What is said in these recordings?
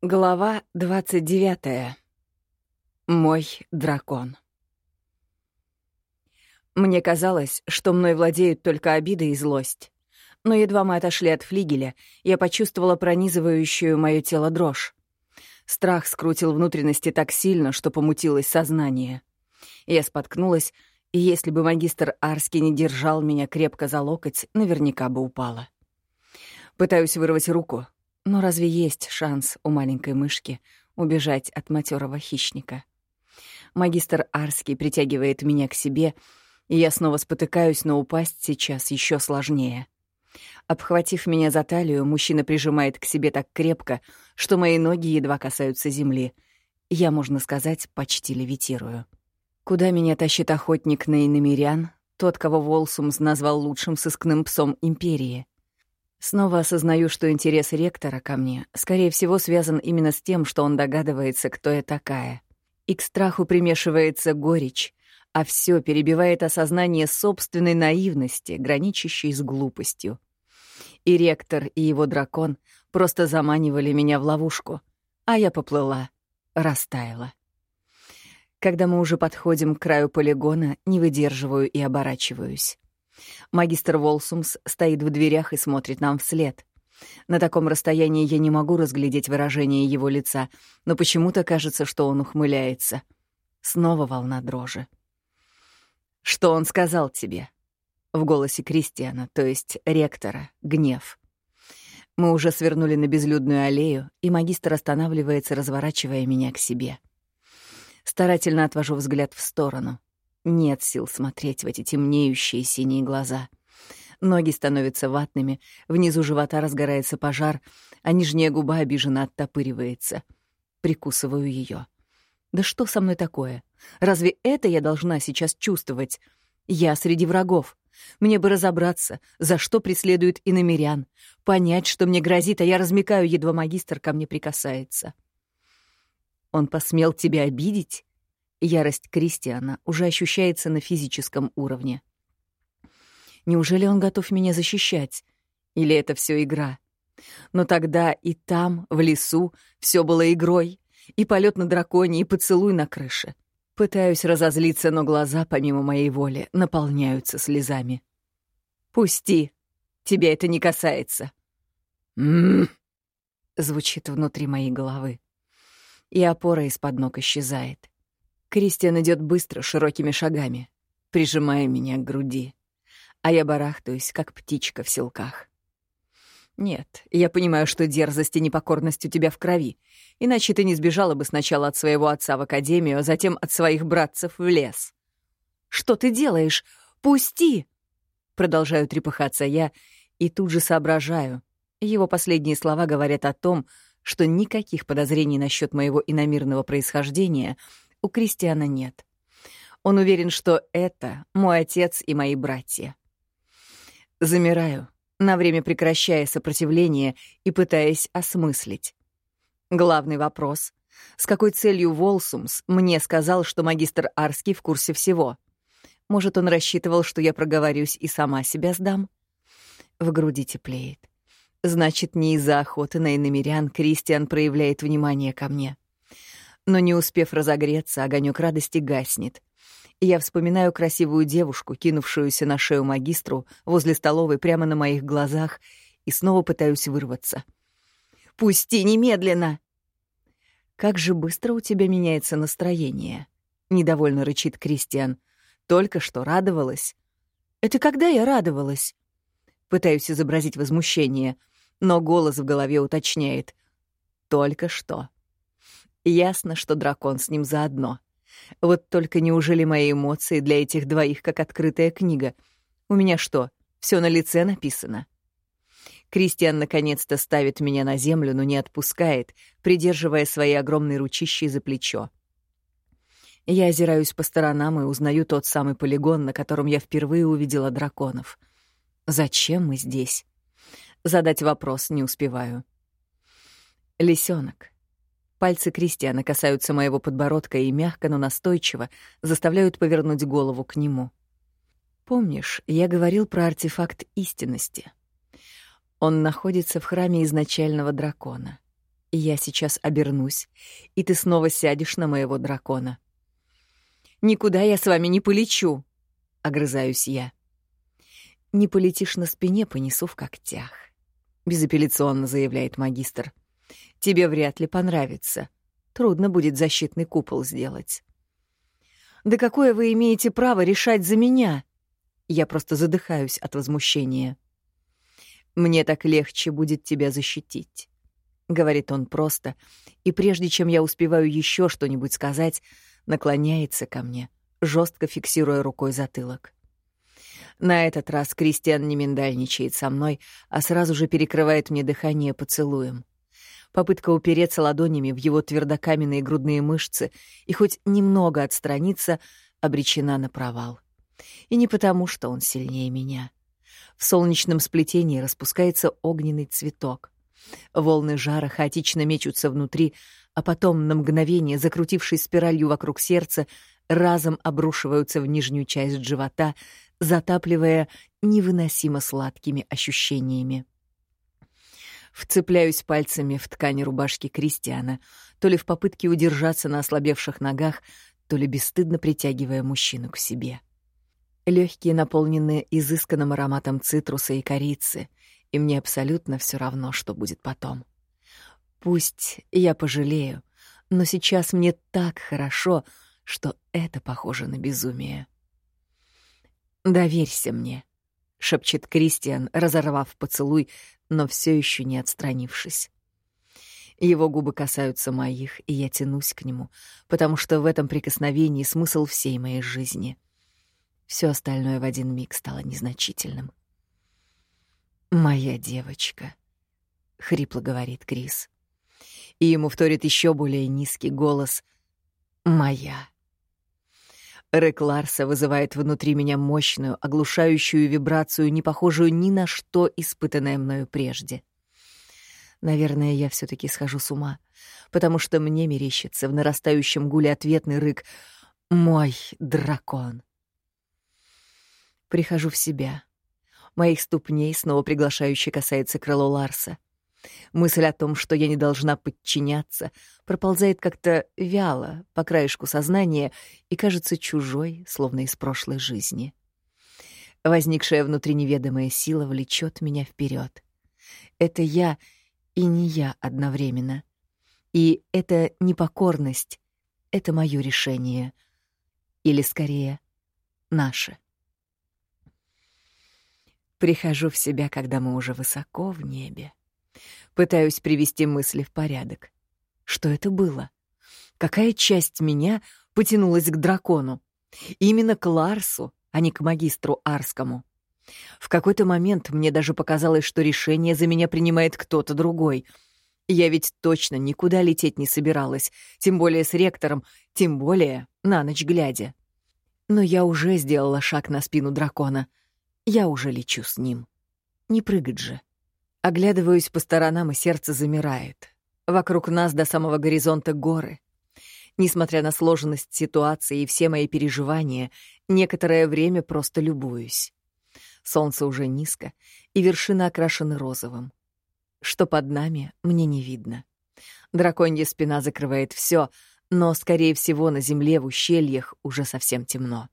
Глава 29. Мой дракон. Мне казалось, что мной владеют только обида и злость. Но едва мы отошли от флигеля, я почувствовала пронизывающую мое тело дрожь. Страх скрутил внутренности так сильно, что помутилось сознание. Я споткнулась, и если бы магистр Арский не держал меня крепко за локоть, наверняка бы упала. Пытаюсь вырвать руку, но разве есть шанс у маленькой мышки убежать от матерого хищника? Магистр Арский притягивает меня к себе, и я снова спотыкаюсь, но упасть сейчас еще сложнее. Обхватив меня за талию, мужчина прижимает к себе так крепко, что мои ноги едва касаются земли. Я, можно сказать, почти левитирую. Куда меня тащит охотник на иномирян, тот, кого Волсумс назвал лучшим сыскным псом Империи? Снова осознаю, что интерес ректора ко мне, скорее всего, связан именно с тем, что он догадывается, кто я такая. И к страху примешивается горечь, а все перебивает осознание собственной наивности, граничащей с глупостью. И ректор, и его дракон просто заманивали меня в ловушку, а я поплыла, растаяла. Когда мы уже подходим к краю полигона, не выдерживаю и оборачиваюсь. Магистр Волсумс стоит в дверях и смотрит нам вслед. На таком расстоянии я не могу разглядеть выражение его лица, но почему-то кажется, что он ухмыляется. Снова волна дрожи. «Что он сказал тебе?» В голосе Кристиана, то есть ректора, гнев. Мы уже свернули на безлюдную аллею, и магистр останавливается, разворачивая меня к себе. Старательно отвожу взгляд в сторону. Нет сил смотреть в эти темнеющие синие глаза. Ноги становятся ватными, внизу живота разгорается пожар, а нижняя губа обиженно оттопыривается. Прикусываю ее. Да что со мной такое? Разве это я должна сейчас чувствовать? Я среди врагов. Мне бы разобраться, за что преследуют иномерян, понять, что мне грозит, а я размекаю, едва магистр ко мне прикасается. Он посмел тебя обидеть? Ярость Кристиана уже ощущается на физическом уровне. Неужели он готов меня защищать? Или это все игра? Но тогда и там, в лесу, все было игрой. И полет на драконе, и поцелуй на крыше. Пытаюсь разозлиться, но глаза, помимо моей воли, наполняются слезами. «Пусти! Тебя это не касается!» «М-м-м!» звучит внутри моей головы. И опора из-под ног исчезает. Кристиан идет быстро, широкими шагами, прижимая меня к груди. А я барахтаюсь, как птичка в селках. Нет, я понимаю, что дерзость и непокорность у тебя в крови, иначе ты не сбежала бы сначала от своего отца в академию, а затем от своих братцев в лес. «Что ты делаешь? Пусти!» Продолжаю трепыхаться я и тут же соображаю. Его последние слова говорят о том, что никаких подозрений насчет моего иномирного происхождения — у Кристиана нет. Он уверен, что это мой отец и мои братья. Замираю, на время прекращая сопротивление и пытаясь осмыслить. Главный вопрос — с какой целью Волсумс мне сказал, что магистр Арский в курсе всего? Может, он рассчитывал, что я проговорюсь и сама себя сдам? В груди теплеет. Значит, не из-за охоты на иномерян Кристиан проявляет внимание ко мне. Но не успев разогреться, огонек радости гаснет. Я вспоминаю красивую девушку, кинувшуюся на шею магистру возле столовой прямо на моих глазах, и снова пытаюсь вырваться. «Пусти немедленно!» «Как же быстро у тебя меняется настроение!» — недовольно рычит Кристиан. «Только что радовалась». «Это когда я радовалась?» Пытаюсь изобразить возмущение, но голос в голове уточняет. «Только что». Ясно, что дракон с ним заодно. Вот только неужели мои эмоции для этих двоих как открытая книга? У меня что, все на лице написано? Кристиан наконец-то ставит меня на землю, но не отпускает, придерживая свои огромные ручищи за плечо. Я озираюсь по сторонам и узнаю тот самый полигон, на котором я впервые увидела драконов. Зачем мы здесь? Задать вопрос не успеваю. Лисенок. Пальцы Кристиана касаются моего подбородка и мягко, но настойчиво заставляют повернуть голову к нему. Помнишь, я говорил про артефакт истинности? Он находится в храме изначального дракона. Я сейчас обернусь, и ты снова сядешь на моего дракона. Никуда я с вами не полечу, огрызаюсь я. Не полетишь на спине, понесу в когтях, безапелляционно заявляет магистр. Тебе вряд ли понравится. Трудно будет защитный купол сделать. Да какое вы имеете право решать за меня? Я просто задыхаюсь от возмущения. Мне так легче будет тебя защитить, говорит он просто, и прежде чем я успеваю еще что-нибудь сказать, наклоняется ко мне, жестко фиксируя рукой затылок. На этот раз Кристиан не миндальничает со мной, а сразу же перекрывает мне дыхание поцелуем. Попытка упереться ладонями в его твердокаменные грудные мышцы и хоть немного отстраниться обречена на провал. И не потому, что он сильнее меня. В солнечном сплетении распускается огненный цветок. Волны жара хаотично мечутся внутри, а потом, на мгновение, закрутившись спиралью вокруг сердца, разом обрушиваются в нижнюю часть живота, затапливая невыносимо сладкими ощущениями. Вцепляюсь пальцами в ткань рубашки Кристиана, то ли в попытке удержаться на ослабевших ногах, то ли бесстыдно притягивая мужчину к себе. Легкие, наполненные изысканным ароматом цитруса и корицы, и мне абсолютно все равно, что будет потом. Пусть я пожалею, но сейчас мне так хорошо, что это похоже на безумие. «Доверься мне», — шепчет Кристиан, разорвав поцелуй, но все еще не отстранившись. Его губы касаются моих, и я тянусь к нему, потому что в этом прикосновении смысл всей моей жизни. Все остальное в один миг стало незначительным. «Моя девочка», — хрипло говорит Крис. И ему вторит еще более низкий голос «Моя». Рэк Ларса вызывает внутри меня мощную, оглушающую вибрацию, не похожую ни на что, испытанное мною прежде. Наверное, я все таки схожу с ума, потому что мне мерещится в нарастающем гуле ответный рык «Мой дракон». Прихожу в себя. Моих ступней снова приглашающе касается крыло Ларса. Мысль о том, что я не должна подчиняться, проползает как-то вяло по краешку сознания и кажется чужой, словно из прошлой жизни. Возникшая внутри неведомая сила влечет меня вперед. Это я и не я одновременно. И это непокорность, это мое решение. Или, скорее, наше. Прихожу в себя, когда мы уже высоко в небе. Пытаюсь привести мысли в порядок. Что это было? Какая часть меня потянулась к дракону? Именно к Ларсу, а не к магистру Арскому. В какой-то момент мне даже показалось, что решение за меня принимает кто-то другой. Я ведь точно никуда лететь не собиралась, тем более с ректором, тем более на ночь глядя. Но я уже сделала шаг на спину дракона. Я уже лечу с ним. Не прыгать же. Оглядываюсь по сторонам, и сердце замирает. Вокруг нас до самого горизонта горы. Несмотря на сложность ситуации и все мои переживания, некоторое время просто любуюсь. Солнце уже низко, и вершины окрашены розовым. Что под нами, мне не видно. Драконья спина закрывает все, но, скорее всего, на земле в ущельях уже совсем темно.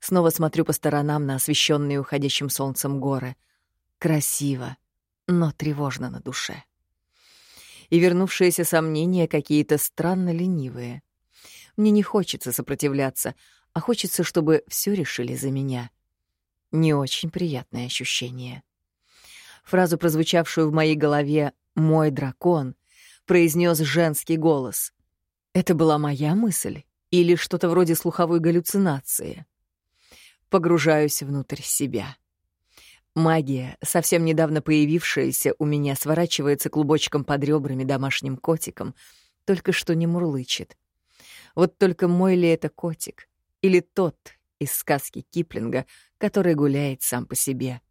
Снова смотрю по сторонам на освещенные уходящим солнцем горы. Красиво но тревожно на душе. И вернувшиеся сомнения какие-то странно ленивые. Мне не хочется сопротивляться, а хочется, чтобы все решили за меня. Не очень приятное ощущение. Фразу, прозвучавшую в моей голове «мой дракон», произнес женский голос. Это была моя мысль или что-то вроде слуховой галлюцинации? Погружаюсь внутрь себя. Магия, совсем недавно появившаяся у меня, сворачивается клубочком под ребрами домашним котиком, только что не мурлычет. Вот только мой ли это котик? Или тот из сказки Киплинга, который гуляет сам по себе?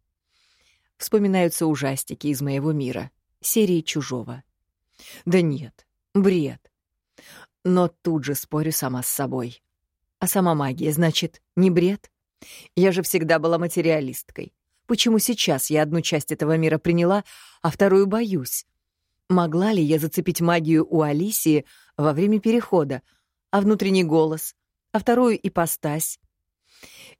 Вспоминаются ужастики из моего мира, серии «Чужого». Да нет, бред. Но тут же спорю сама с собой. А сама магия, значит, не бред? Я же всегда была материалисткой. Почему сейчас я одну часть этого мира приняла, а вторую боюсь? Могла ли я зацепить магию у Алисии во время перехода, а внутренний голос, а вторую ипостась?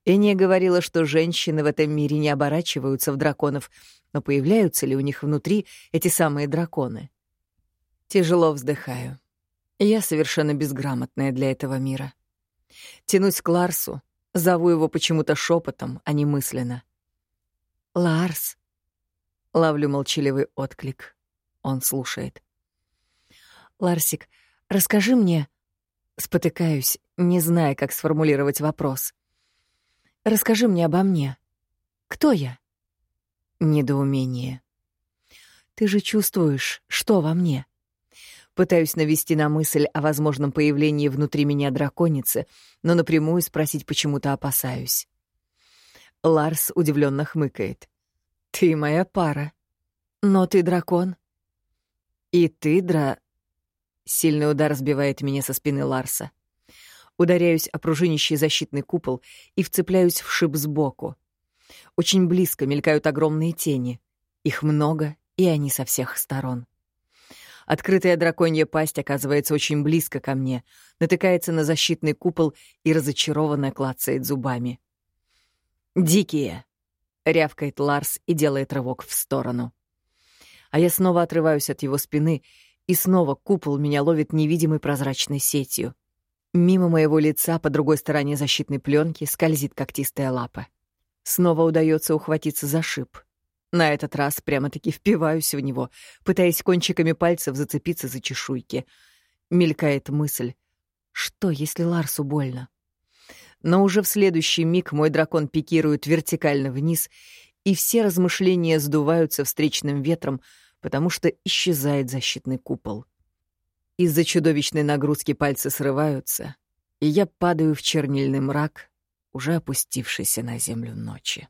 Эния говорила, что женщины в этом мире не оборачиваются в драконов, но появляются ли у них внутри эти самые драконы? Тяжело вздыхаю. Я совершенно безграмотная для этого мира. Тянусь к Ларсу, зову его почему-то шепотом, а не мысленно. «Ларс!» Ловлю молчаливый отклик. Он слушает. «Ларсик, расскажи мне...» Спотыкаюсь, не зная, как сформулировать вопрос. «Расскажи мне обо мне. Кто я?» Недоумение. «Ты же чувствуешь, что во мне?» Пытаюсь навести на мысль о возможном появлении внутри меня драконицы, но напрямую спросить почему-то опасаюсь. Ларс удивленно хмыкает. «Ты моя пара. Но ты дракон. «И ты, Дра...» Сильный удар сбивает меня со спины Ларса. Ударяюсь о пружинищий защитный купол и вцепляюсь в шип сбоку. Очень близко мелькают огромные тени. Их много, и они со всех сторон. Открытая драконья пасть оказывается очень близко ко мне, натыкается на защитный купол и разочарованно клацает зубами. «Дикие!» — рявкает Ларс и делает рывок в сторону а я снова отрываюсь от его спины, и снова купол меня ловит невидимой прозрачной сетью. Мимо моего лица по другой стороне защитной пленки скользит когтистая лапа. Снова удается ухватиться за шип. На этот раз прямо-таки впиваюсь в него, пытаясь кончиками пальцев зацепиться за чешуйки. Мелькает мысль, что если Ларсу больно? Но уже в следующий миг мой дракон пикирует вертикально вниз, и все размышления сдуваются встречным ветром, потому что исчезает защитный купол. Из-за чудовищной нагрузки пальцы срываются, и я падаю в чернильный мрак, уже опустившийся на землю ночи.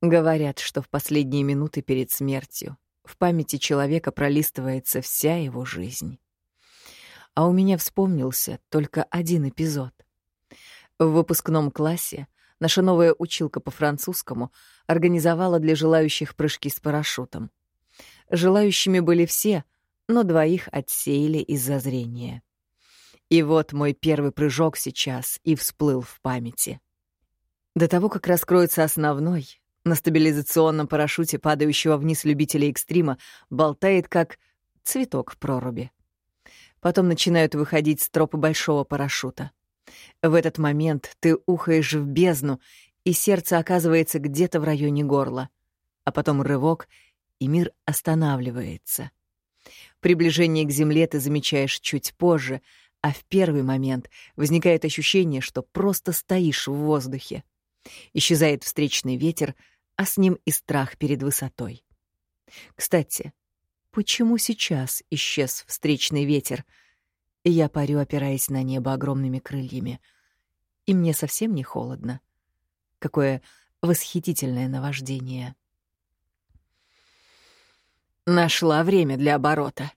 Говорят, что в последние минуты перед смертью в памяти человека пролистывается вся его жизнь. А у меня вспомнился только один эпизод. В выпускном классе наша новая училка по французскому организовала для желающих прыжки с парашютом. Желающими были все, но двоих отсеяли из-за зрения. И вот мой первый прыжок сейчас и всплыл в памяти. До того, как раскроется основной, на стабилизационном парашюте падающего вниз любителя экстрима болтает как цветок в проруби. Потом начинают выходить стропы большого парашюта. В этот момент ты ухаешь в бездну, и сердце оказывается где-то в районе горла. А потом рывок, и мир останавливается. Приближение к земле ты замечаешь чуть позже, а в первый момент возникает ощущение, что просто стоишь в воздухе. Исчезает встречный ветер, а с ним и страх перед высотой. Кстати, почему сейчас исчез встречный ветер? Я парю, опираясь на небо огромными крыльями. И мне совсем не холодно. Какое восхитительное наваждение. Нашла время для оборота.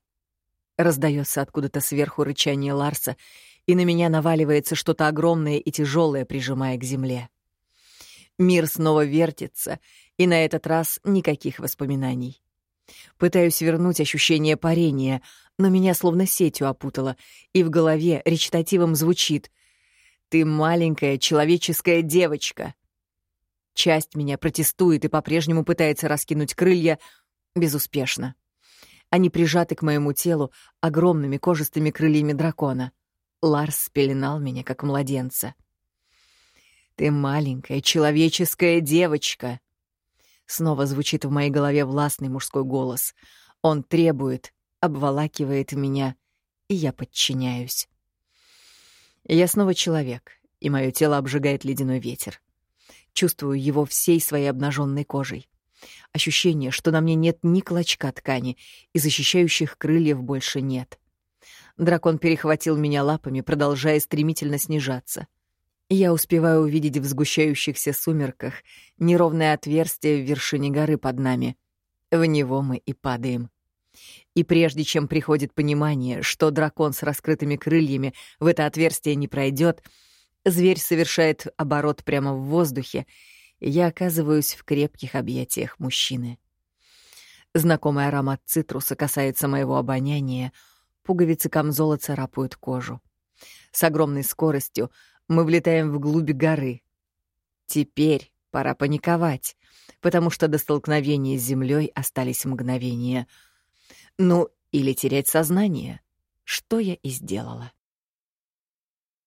Раздается откуда-то сверху рычание Ларса, и на меня наваливается что-то огромное и тяжелое, прижимая к земле. Мир снова вертится, и на этот раз никаких воспоминаний. Пытаюсь вернуть ощущение парения, но меня словно сетью опутало, и в голове речитативом звучит «Ты маленькая человеческая девочка». Часть меня протестует и по-прежнему пытается раскинуть крылья безуспешно. Они прижаты к моему телу огромными кожистыми крыльями дракона. Ларс спеленал меня, как младенца. «Ты маленькая человеческая девочка!» Снова звучит в моей голове властный мужской голос. Он требует, обволакивает меня, и я подчиняюсь. Я снова человек, и мое тело обжигает ледяной ветер. Чувствую его всей своей обнаженной кожей. Ощущение, что на мне нет ни клочка ткани, и защищающих крыльев больше нет. Дракон перехватил меня лапами, продолжая стремительно снижаться. Я успеваю увидеть в сгущающихся сумерках неровное отверстие в вершине горы под нами. В него мы и падаем. И прежде чем приходит понимание, что дракон с раскрытыми крыльями в это отверстие не пройдет, Зверь совершает оборот прямо в воздухе, я оказываюсь в крепких объятиях мужчины. Знакомый аромат цитруса касается моего обоняния, пуговицы камзола царапают кожу. С огромной скоростью мы влетаем вглубь горы. Теперь пора паниковать, потому что до столкновения с землей остались мгновения. Ну, или терять сознание, что я и сделала.